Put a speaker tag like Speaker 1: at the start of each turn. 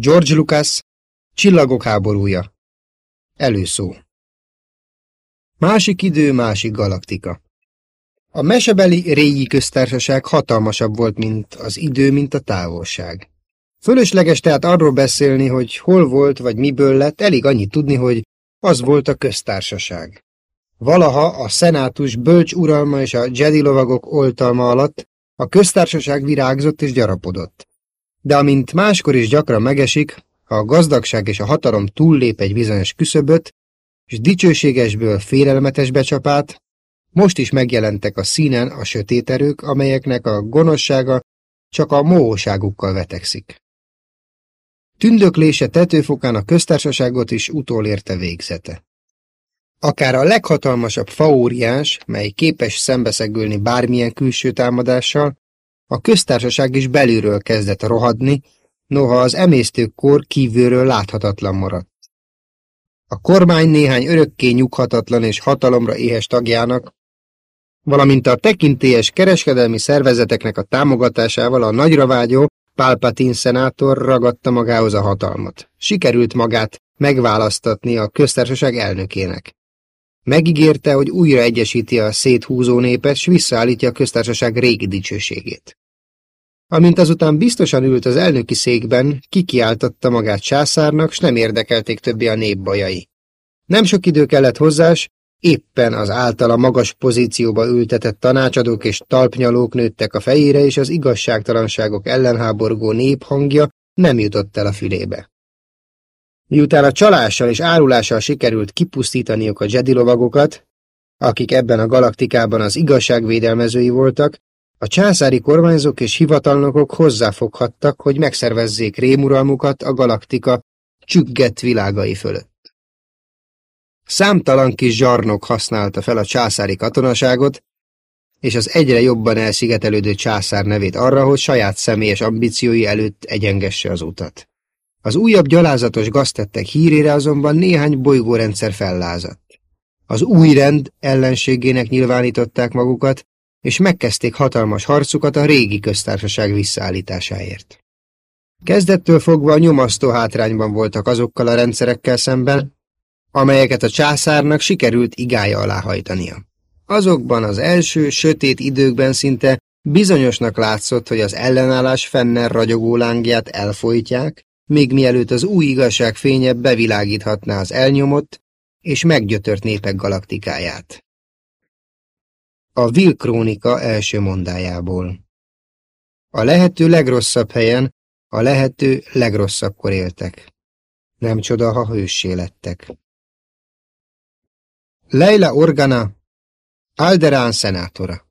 Speaker 1: George Lucas, Csillagok háborúja. Előszó. Másik idő, másik galaktika. A mesebeli régi köztársaság hatalmasabb volt, mint az idő, mint a távolság. Fölösleges tehát arról beszélni, hogy hol volt vagy miből lett, elég annyit tudni, hogy az volt a köztársaság. Valaha a szenátus bölcs uralma és a Jedi lovagok oltalma alatt a köztársaság virágzott és gyarapodott. De amint máskor is gyakran megesik, ha a gazdagság és a hatalom túllép egy bizonyos küszöböt, és dicsőségesből félelmetes becsapát, most is megjelentek a színen a sötét erők, amelyeknek a gonoszsága csak a mohóságukkal vetekszik. Tündöklése tetőfokán a köztársaságot is utolérte végzete. Akár a leghatalmasabb faóriás, mely képes szembeszegülni bármilyen külső támadással, a köztársaság is belülről kezdett rohadni, noha az emésztőkor kívülről láthatatlan maradt. A kormány néhány örökké nyughatatlan és hatalomra éhes tagjának, valamint a tekintélyes kereskedelmi szervezeteknek a támogatásával a nagyra vágyó Pálpatin szenátor ragadta magához a hatalmat. Sikerült magát megválasztatni a köztársaság elnökének. Megígérte, hogy újra egyesíti a széthúzó népet, s visszaállítja a köztársaság régi dicsőségét. Amint azután biztosan ült az elnöki székben, kikiáltatta magát császárnak, s nem érdekelték többi a nép bajai. Nem sok idő kellett hozzás, éppen az általa magas pozícióba ültetett tanácsadók és talpnyalók nőttek a fejére, és az igazságtalanságok ellenháborgó néphangja nem jutott el a fülébe. Miután a csalással és árulással sikerült kipusztítaniuk a Jedi lovagokat, akik ebben a galaktikában az igazságvédelmezői voltak, a császári kormányzók és hivatalnokok hozzáfoghattak, hogy megszervezzék rémuralmukat a galaktika csüggett világai fölött. Számtalan kis zsarnok használta fel a császári katonaságot, és az egyre jobban elszigetelődő császár nevét arra, hogy saját személyes ambíciói előtt egyengesse az utat. Az újabb gyalázatos gaztettek hírére azonban néhány bolygórendszer fellázadt. Az új rend ellenségének nyilvánították magukat, és megkezdték hatalmas harcukat a régi köztársaság visszaállításáért. Kezdettől fogva a nyomasztó hátrányban voltak azokkal a rendszerekkel szemben, amelyeket a császárnak sikerült igája alá hajtania. Azokban az első, sötét időkben szinte bizonyosnak látszott, hogy az ellenállás fenner ragyogó lángját elfolytják, még mielőtt az új igazság fénye bevilágíthatná az elnyomott és meggyötört népek galaktikáját. A Will Krónika első mondájából A lehető legrosszabb helyen, a lehető legrosszabbkor éltek. Nem csoda, ha hőssé lettek. Leila Organa, Alderán szenátora